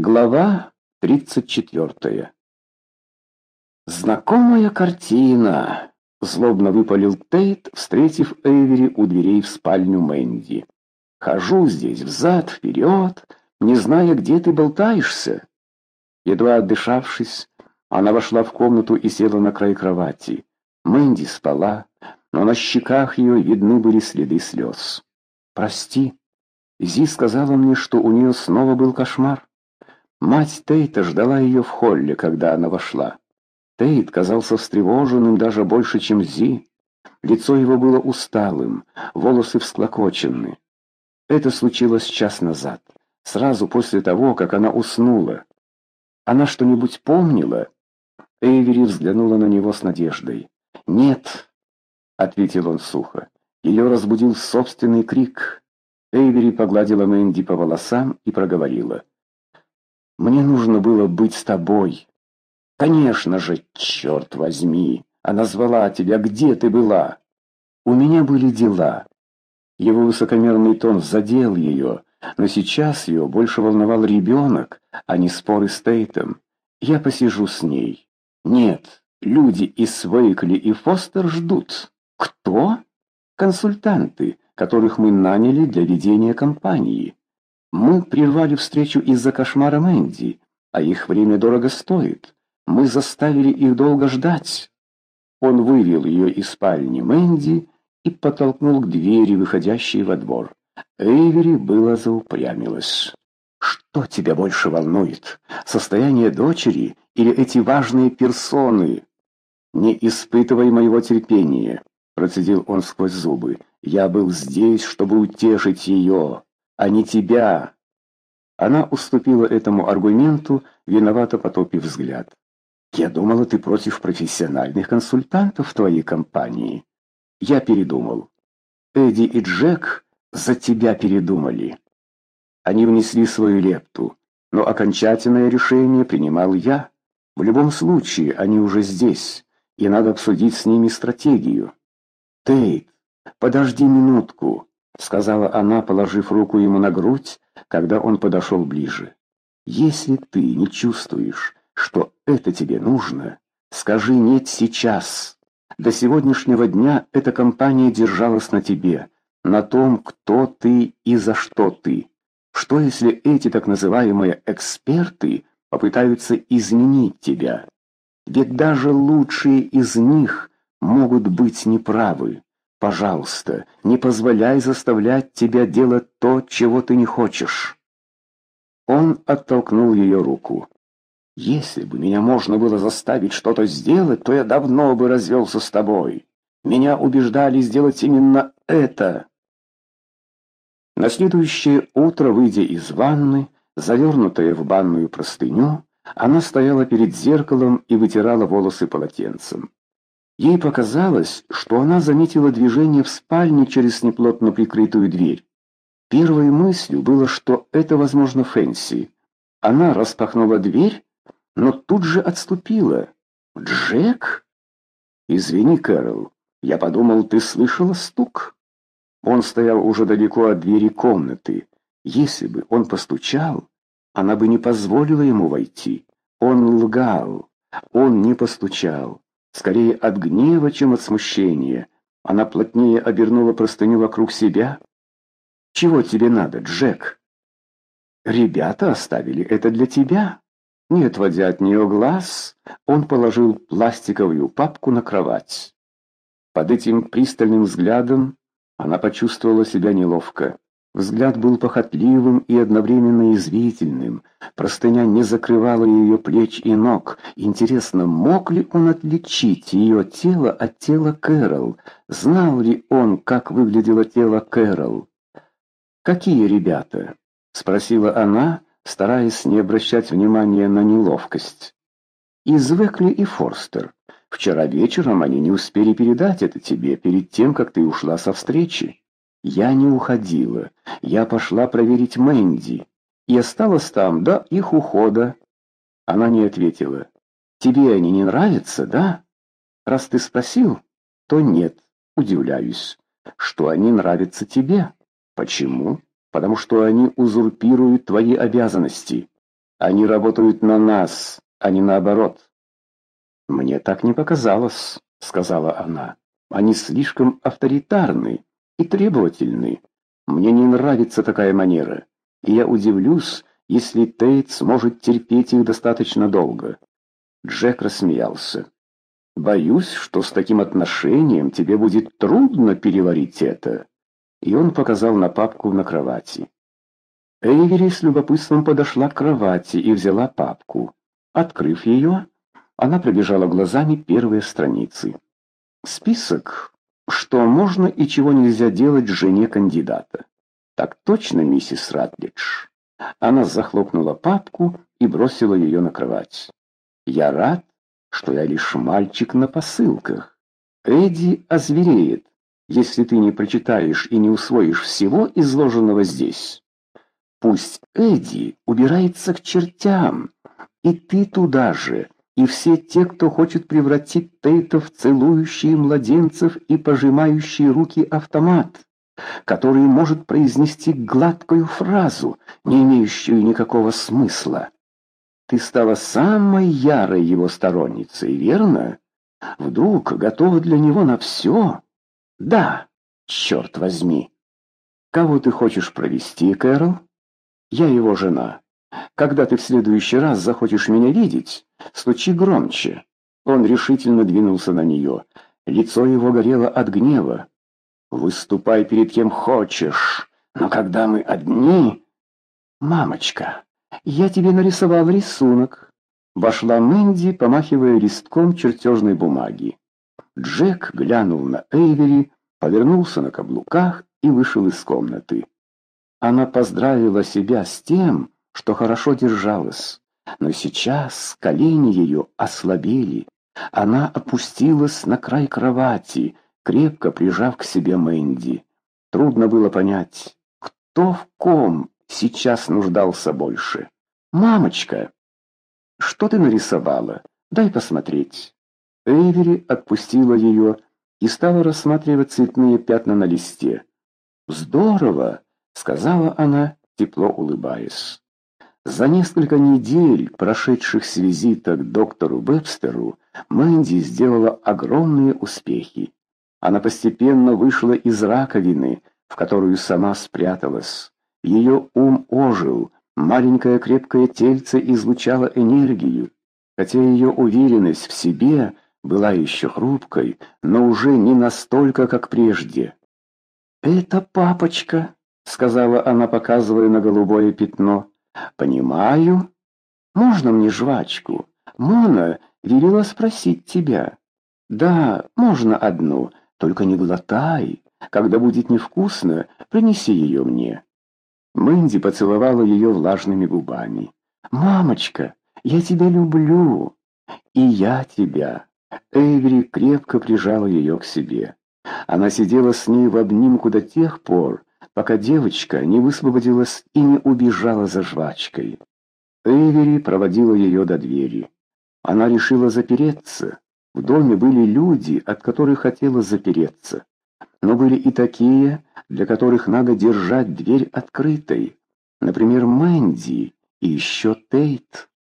Глава 34 «Знакомая картина!» — злобно выпалил Тейт, встретив Эйвери у дверей в спальню Мэнди. «Хожу здесь взад-вперед, не зная, где ты болтаешься». Едва отдышавшись, она вошла в комнату и села на край кровати. Мэнди спала, но на щеках ее видны были следы слез. «Прости», Зи сказала мне, что у нее снова был кошмар. Мать Тейта ждала ее в холле, когда она вошла. Тейт казался встревоженным даже больше, чем Зи. Лицо его было усталым, волосы всклокочены. Это случилось час назад, сразу после того, как она уснула. Она что-нибудь помнила? Эйвери взглянула на него с надеждой. «Нет», — ответил он сухо. Ее разбудил собственный крик. Эйвери погладила Мэнди по волосам и проговорила. Мне нужно было быть с тобой. Конечно же, черт возьми. Она звала тебя. Где ты была? У меня были дела. Его высокомерный тон задел ее, но сейчас ее больше волновал ребенок, а не споры с Тейтом. Я посижу с ней. Нет, люди из Свейкли и Фостер ждут. Кто? Консультанты, которых мы наняли для ведения кампании. Мы прервали встречу из-за кошмара Мэнди, а их время дорого стоит. Мы заставили их долго ждать. Он вывел ее из спальни Мэнди и подтолкнул к двери, выходящей во двор. Эйвери было заупрямилась. «Что тебя больше волнует? Состояние дочери или эти важные персоны?» «Не испытывай моего терпения», — процедил он сквозь зубы. «Я был здесь, чтобы утешить ее» а не тебя. Она уступила этому аргументу, виновато потопив взгляд. Я думала, ты против профессиональных консультантов в твоей компании. Я передумал. Эдди и Джек за тебя передумали. Они внесли свою лепту, но окончательное решение принимал я. В любом случае, они уже здесь, и надо обсудить с ними стратегию. Тейт, подожди минутку. — сказала она, положив руку ему на грудь, когда он подошел ближе. «Если ты не чувствуешь, что это тебе нужно, скажи «нет» сейчас. До сегодняшнего дня эта компания держалась на тебе, на том, кто ты и за что ты. Что если эти так называемые эксперты попытаются изменить тебя? Ведь даже лучшие из них могут быть неправы. Пожалуйста, не позволяй заставлять тебя делать то, чего ты не хочешь. Он оттолкнул ее руку. Если бы меня можно было заставить что-то сделать, то я давно бы развелся с тобой. Меня убеждали сделать именно это. На следующее утро, выйдя из ванны, завернутая в банную простыню, она стояла перед зеркалом и вытирала волосы полотенцем. Ей показалось, что она заметила движение в спальне через неплотно прикрытую дверь. Первой мыслью было, что это, возможно, Фэнси. Она распахнула дверь, но тут же отступила. «Джек?» «Извини, Кэрол, я подумал, ты слышала стук?» Он стоял уже далеко от двери комнаты. Если бы он постучал, она бы не позволила ему войти. Он лгал. Он не постучал скорее от гнева, чем от смущения. Она плотнее обернула простыню вокруг себя. «Чего тебе надо, Джек?» «Ребята оставили это для тебя». Не отводя от нее глаз, он положил пластиковую папку на кровать. Под этим пристальным взглядом она почувствовала себя неловко. Взгляд был похотливым и одновременно извительным. Простыня не закрывала ее плеч и ног. Интересно, мог ли он отличить ее тело от тела Кэрол? Знал ли он, как выглядело тело Кэрол? «Какие ребята?» — спросила она, стараясь не обращать внимания на неловкость. «Из Векли и Форстер. Вчера вечером они не успели передать это тебе перед тем, как ты ушла со встречи». Я не уходила. Я пошла проверить Мэнди. И осталась там до их ухода. Она не ответила. Тебе они не нравятся, да? Раз ты спросил, то нет. Удивляюсь, что они нравятся тебе. Почему? Потому что они узурпируют твои обязанности. Они работают на нас, а не наоборот. Мне так не показалось, сказала она. Они слишком авторитарны и требовательны. Мне не нравится такая манера, и я удивлюсь, если Тейт сможет терпеть их достаточно долго. Джек рассмеялся. Боюсь, что с таким отношением тебе будет трудно переварить это. И он показал на папку на кровати. Эйвери с любопытством подошла к кровати и взяла папку. Открыв ее, она пробежала глазами первые страницы. Список, что можно и чего нельзя делать жене кандидата. Так точно, миссис Ратлидж. Она захлопнула папку и бросила ее на кровать. Я рад, что я лишь мальчик на посылках. Эдди озвереет, если ты не прочитаешь и не усвоишь всего изложенного здесь. Пусть Эдди убирается к чертям, и ты туда же, и все те, кто хочет превратить Тейта в целующие младенцев и пожимающие руки автомат, который может произнести гладкую фразу, не имеющую никакого смысла. Ты стала самой ярой его сторонницей, верно? Вдруг готова для него на все? Да, черт возьми. Кого ты хочешь провести, Кэрол? Я его жена. Когда ты в следующий раз захочешь меня видеть, стучи громче. Он решительно двинулся на нее. Лицо его горело от гнева. Выступай перед кем хочешь, но когда мы одни... Мамочка, я тебе нарисовал рисунок. Вошла Мэнди, помахивая листком чертежной бумаги. Джек глянул на Эйвери, повернулся на каблуках и вышел из комнаты. Она поздравила себя с тем, что хорошо держалась, но сейчас колени ее ослабели. Она опустилась на край кровати, крепко прижав к себе Мэнди. Трудно было понять, кто в ком сейчас нуждался больше. «Мамочка, что ты нарисовала? Дай посмотреть». Эйвери отпустила ее и стала рассматривать цветные пятна на листе. «Здорово!» — сказала она, тепло улыбаясь. За несколько недель, прошедших с визита к доктору Вебстеру, Мэнди сделала огромные успехи. Она постепенно вышла из раковины, в которую сама спряталась. Ее ум ожил, маленькое крепкое тельце излучало энергию. Хотя ее уверенность в себе была еще хрупкой, но уже не настолько, как прежде. «Это папочка», — сказала она, показывая на голубое пятно. «Понимаю. Можно мне жвачку? Мона велела спросить тебя». «Да, можно одну, только не глотай. Когда будет невкусно, принеси ее мне». Мэнди поцеловала ее влажными губами. «Мамочка, я тебя люблю!» «И я тебя!» Эйвери крепко прижала ее к себе. Она сидела с ней в обнимку до тех пор, пока девочка не высвободилась и не убежала за жвачкой. Эйвери проводила ее до двери. Она решила запереться. В доме были люди, от которых хотела запереться. Но были и такие, для которых надо держать дверь открытой. Например, Мэнди и еще Тейт.